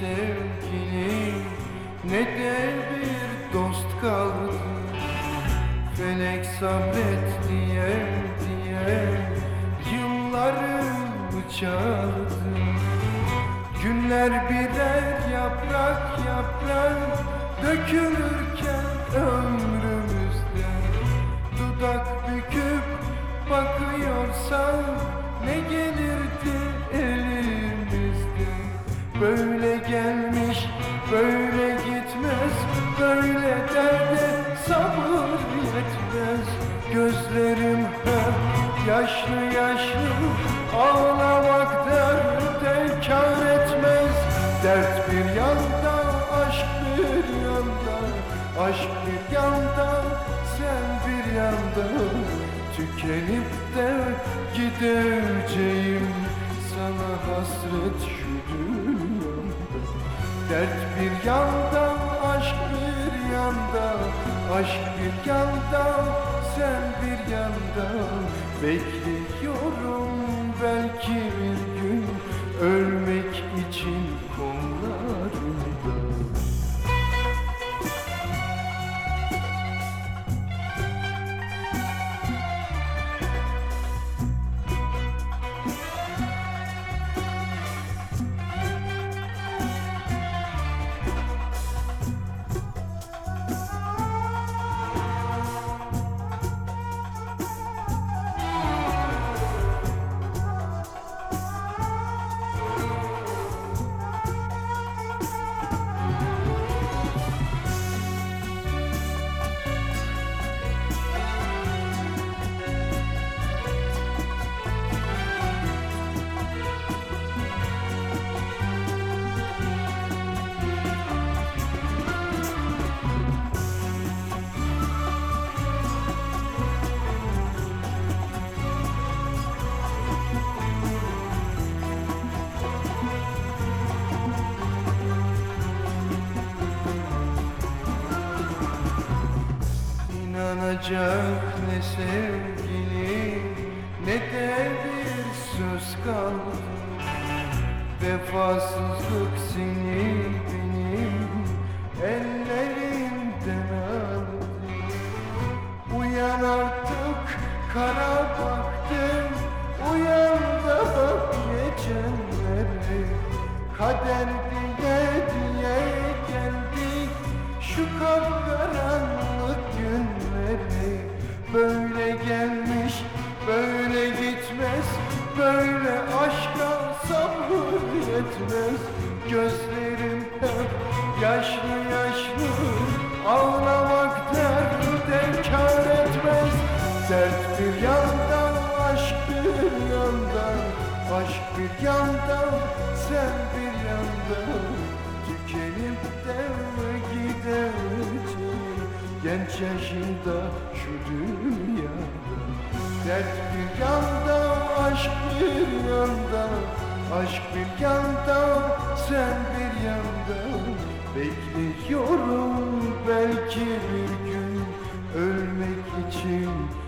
sevgili ne de bir dost kaldı. Felek sabret diye diye yıllarımı çaldı Günler birer yaprak yaprak dökülürken ömrümüzde. Dudak büküp bakıyorsan ne gelirdi Böyle gelmiş böyle gitmez böyle derde sabır yetmez. Gözlerim hep yaşlı yaşlı ağlamak derde kar etmez. Dert bir yanda aşk bir yanda aşk bir yanda sen bir yanda. Tükenip de gideceğim Dert bir yanda aşk bir yanda. Aşk bir yanda sen bir yanda. Bekliyorum belki bir gün. Ölmek için kollarında İnanacak ne sevgili ne de bir söz kaldı. Vefasızlık seni benim ellerimden aldı. Uyan artık kara baktım. Uyan da bak geçenlere. Kader Gözlerim hep yaşlı yaşlı Ağlamak derde kar etmez. Dert bir yandan aşk bir yandan Aşk bir yandan sen bir yandan. Tükenip de gideceğim Genç yaşında şu dünyada. Dert bir yanda aşk bir yanda Aşk bir yanda sen bir yandan Bekliyorum belki bir gün Ölmek için.